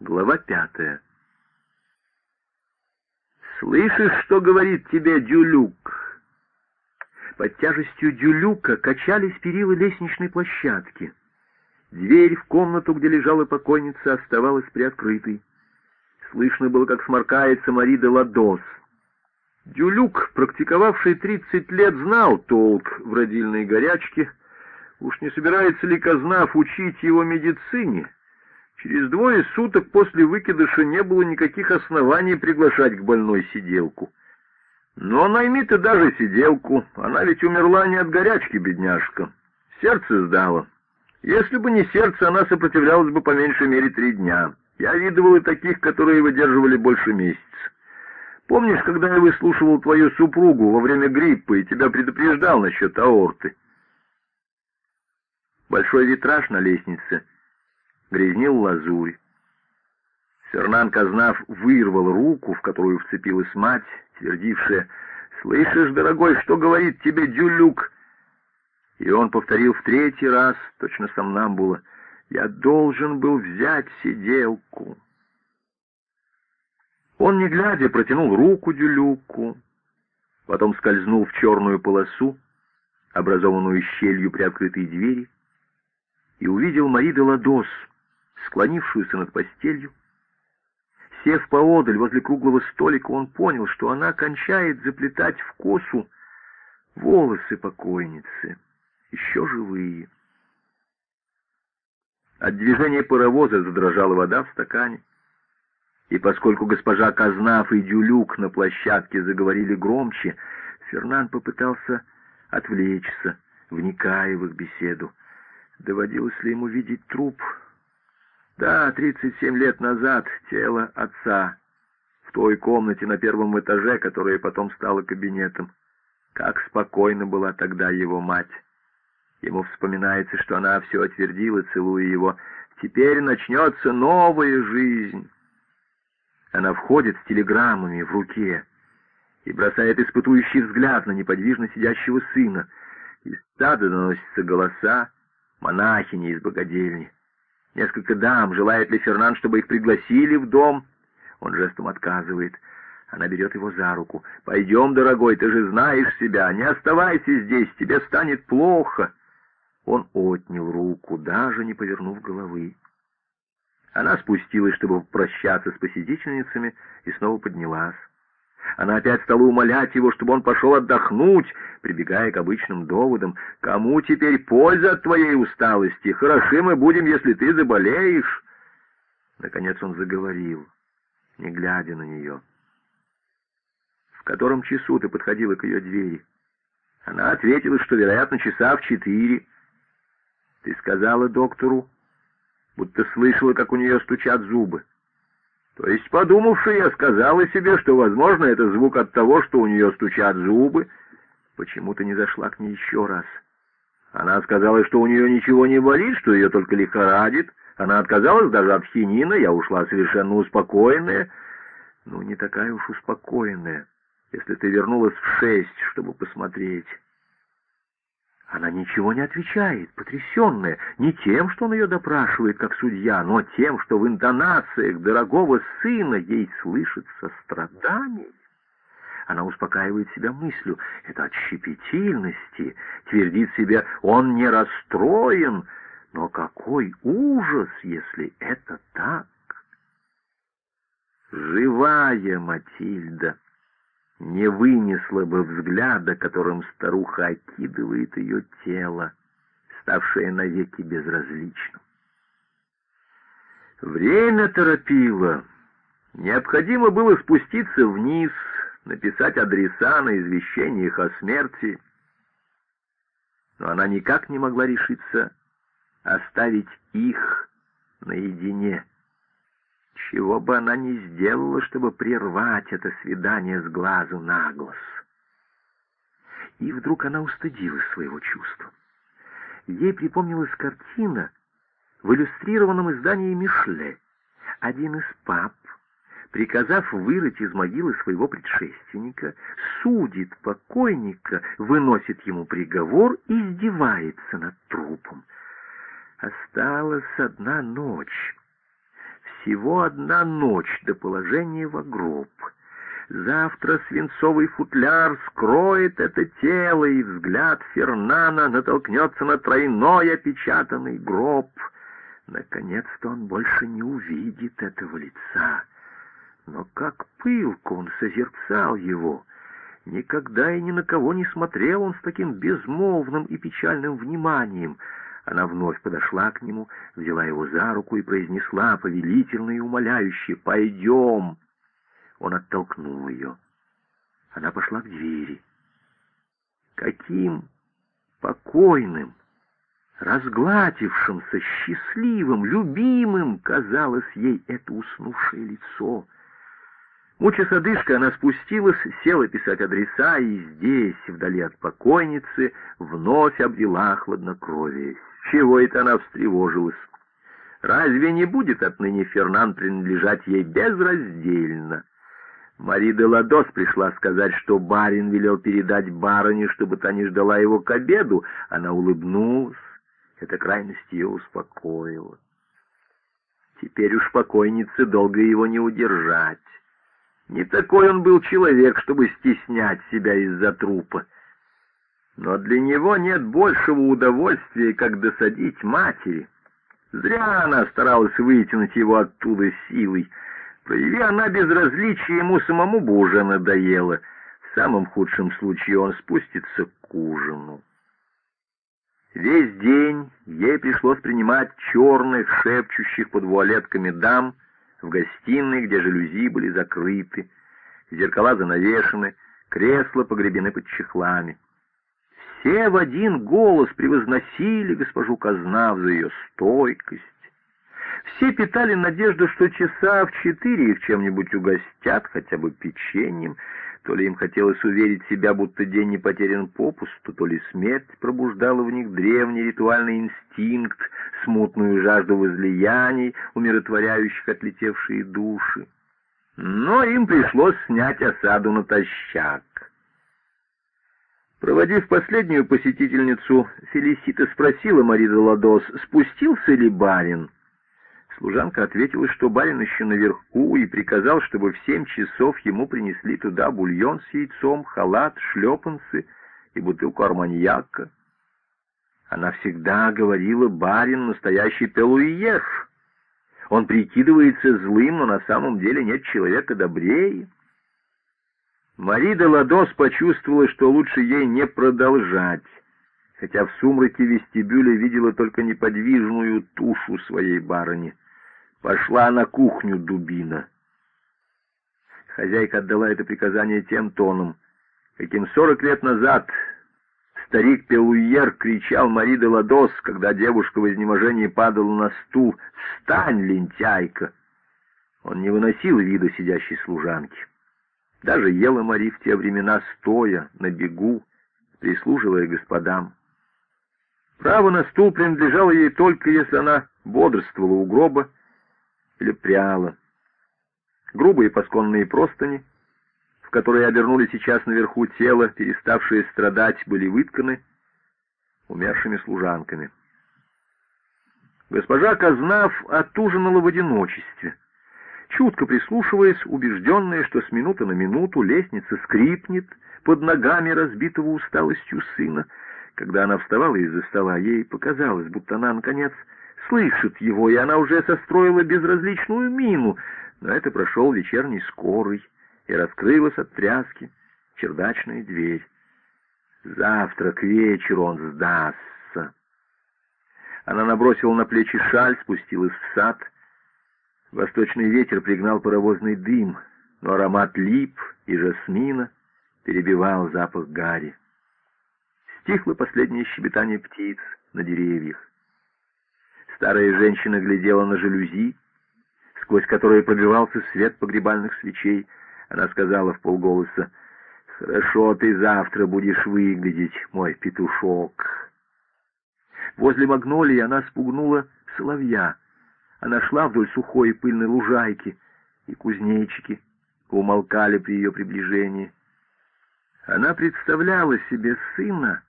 Глава пятая. «Слышишь, что говорит тебе Дюлюк?» Под тяжестью Дюлюка качались перила лестничной площадки. Дверь в комнату, где лежала покойница, оставалась приоткрытой. Слышно было, как сморкается Мари де Ладос. Дюлюк, практиковавший тридцать лет, знал толк в родильной горячке. Уж не собирается ли Казнав учить его медицине? Через двое суток после выкидыша не было никаких оснований приглашать к больной сиделку. Но найми ты даже сиделку, она ведь умерла не от горячки, бедняжка. Сердце сдало. Если бы не сердце, она сопротивлялась бы по меньшей мере три дня. Я видывал и таких, которые выдерживали больше месяца. Помнишь, когда я выслушивал твою супругу во время гриппа и тебя предупреждал насчет аорты? Большой витраж на лестнице — грязнил лазурь. Фернан Казнав вырвал руку, в которую вцепилась мать, твердившая «Слышишь, дорогой, что говорит тебе Дюлюк?» И он повторил в третий раз, точно сам нам было, «Я должен был взять сиделку». Он, не глядя, протянул руку Дюлюку, потом скользнул в черную полосу, образованную щелью при открытой двери, и увидел Мари де склонившуюся над постелью. Сев поодаль возле круглого столика, он понял, что она кончает заплетать в косу волосы покойницы, еще живые. От движения паровоза задрожала вода в стакане, и поскольку госпожа Казнав и Дюлюк на площадке заговорили громче, Фернан попытался отвлечься, вникая в их беседу. Доводилось ли ему видеть труп да, 37 лет назад тело отца в той комнате на первом этаже, которая потом стала кабинетом. Как спокойно была тогда его мать. Ему вспоминается, что она все отвердила, целуя его. Теперь начнется новая жизнь. Она входит с телеграммами в руке и бросает испытующий взгляд на неподвижно сидящего сына. Из стада доносятся голоса монахини из богадельни. Несколько дам. Желает ли Фернан, чтобы их пригласили в дом? Он жестом отказывает. Она берет его за руку. «Пойдем, дорогой, ты же знаешь себя. Не оставайся здесь, тебе станет плохо». Он отнял руку, даже не повернув головы. Она спустилась, чтобы прощаться с посетительницами, и снова поднялась. Она опять стала умолять его, чтобы он пошел отдохнуть, прибегая к обычным доводам. «Кому теперь польза от твоей усталости? Хороши мы будем, если ты заболеешь!» Наконец он заговорил, не глядя на нее. «В котором часу ты подходила к ее двери?» Она ответила, что, вероятно, часа в четыре. «Ты сказала доктору, будто слышала, как у нее стучат зубы». То есть, подумавши, я сказала себе, что, возможно, это звук от того, что у нее стучат зубы. Почему-то не зашла к ней еще раз. Она сказала, что у нее ничего не болит, что ее только лихорадит. Она отказалась даже от хинина, я ушла совершенно успокоенная. Ну, не такая уж успокоенная, если ты вернулась в шесть, чтобы посмотреть. Она ничего не отвечает, потрясенная, не тем, что он ее допрашивает, как судья, но тем, что в интонациях дорогого сына ей слышится страдание. Она успокаивает себя мыслью, это от щепетильности, твердит себе, он не расстроен, но какой ужас, если это так. Живая Матильда! Не вынесла бы взгляда, которым старуха окидывает ее тело, ставшее навеки безразличным. Время торопило. Необходимо было спуститься вниз, написать адреса на извещениях о смерти. Но она никак не могла решиться оставить их наедине чего бы она ни сделала, чтобы прервать это свидание с глазу на глаз. И вдруг она устыдилась своего чувства. Ей припомнилась картина в иллюстрированном издании Мишле. Один из пап, приказав вырыть из могилы своего предшественника, судит покойника, выносит ему приговор и издевается над трупом. Осталась одна ночь Всего одна ночь до положения в гроб. Завтра свинцовый футляр скроет это тело, и взгляд Фернана натолкнется на тройной опечатанный гроб. Наконец-то он больше не увидит этого лица. Но как пылко он созерцал его! Никогда и ни на кого не смотрел он с таким безмолвным и печальным вниманием. Она вновь подошла к нему, взяла его за руку и произнесла повелительно и умоляюще «Пойдем!» Он оттолкнул ее. Она пошла к двери. Каким покойным, разгладившимся, счастливым, любимым казалось ей это уснувшее лицо. Мучаясь одышкой, она спустилась, села писать адреса, и здесь, вдали от покойницы, вновь обвела хладнокровие. Чего это она встревожилась? Разве не будет отныне Фернан принадлежать ей безраздельно? Мари де Ладос пришла сказать, что барин велел передать барыне, чтобы та не ждала его к обеду. Она улыбнулась. Эта крайность ее успокоила. Теперь уж покойнице долго его не удержать. Не такой он был человек, чтобы стеснять себя из-за трупа. Но для него нет большего удовольствия, как досадить матери. Зря она старалась вытянуть его оттуда силой. Прояви она безразличие, ему самому бы уже надоело. В самом худшем случае он спустится к ужину. Весь день ей пришлось принимать черных, шепчущих под вуалетками дам в гостиной, где жалюзи были закрыты, зеркала занавешены, кресла погребены под чехлами. Все в один голос превозносили госпожу Казнав за ее стойкость, все питали надежду, что часа в четыре их чем-нибудь угостят, хотя бы печеньем. То ли им хотелось уверить себя, будто день не потерян попусту, то ли смерть пробуждала в них древний ритуальный инстинкт, смутную жажду возлияний, умиротворяющих отлетевшие души. Но им пришлось снять осаду натощак. Проводив последнюю посетительницу, Фелисита спросила Мари Ладос, спустился ли барин. Служанка ответила, что барин еще наверху, и приказал, чтобы в семь часов ему принесли туда бульон с яйцом, халат, шлепанцы и бутылку арманьяка. Она всегда говорила, барин настоящий пелуиеш. Он прикидывается злым, но на самом деле нет человека добрее. Мари де Ладос почувствовала, что лучше ей не продолжать, хотя в сумраке вестибюля видела только неподвижную тушу своей барыни — Пошла на кухню дубина. Хозяйка отдала это приказание тем тоном, каким сорок лет назад старик Пелуйер кричал Мари де Ладос, когда девушка в изнеможении падала на стул «Встань, лентяйка!» Он не выносил вида сидящей служанки. Даже ела Мари в те времена стоя, на бегу, прислуживая господам. Право на стул принадлежало ей только, если она бодрствовала у гроба, или пряла. Грубые пасконные простыни, в которые обернули сейчас наверху тело, переставшие страдать, были вытканы умершими служанками. Госпожа Казнав отужинала в одиночестве, чутко прислушиваясь, убежденная, что с минуты на минуту лестница скрипнет под ногами разбитого усталостью сына. Когда она вставала из-за стола, ей показалось, будто она, наконец, слышит его, и она уже состроила безразличную мину, но это прошел вечерний скорый, и раскрылась от тряски чердачная дверь. Завтра к вечеру он сдастся. Она набросила на плечи шаль, спустилась в сад. Восточный ветер пригнал паровозный дым, но аромат лип и жасмина перебивал запах гари. Стихло последнее щебетание птиц на деревьях. Старая женщина глядела на жалюзи, сквозь которые пробивался свет погребальных свечей. Она сказала в полголоса, «Хорошо ты завтра будешь выглядеть, мой петушок». Возле магнолии она спугнула соловья. Она шла вдоль сухой и пыльной лужайки, и кузнечики умолкали при ее приближении. Она представляла себе сына,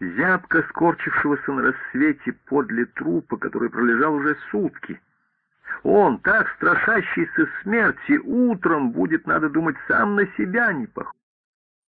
зябко скорчившегося на рассвете подле трупа, который пролежал уже сутки. Он, так страшащийся смерти, утром будет, надо думать, сам на себя не похож.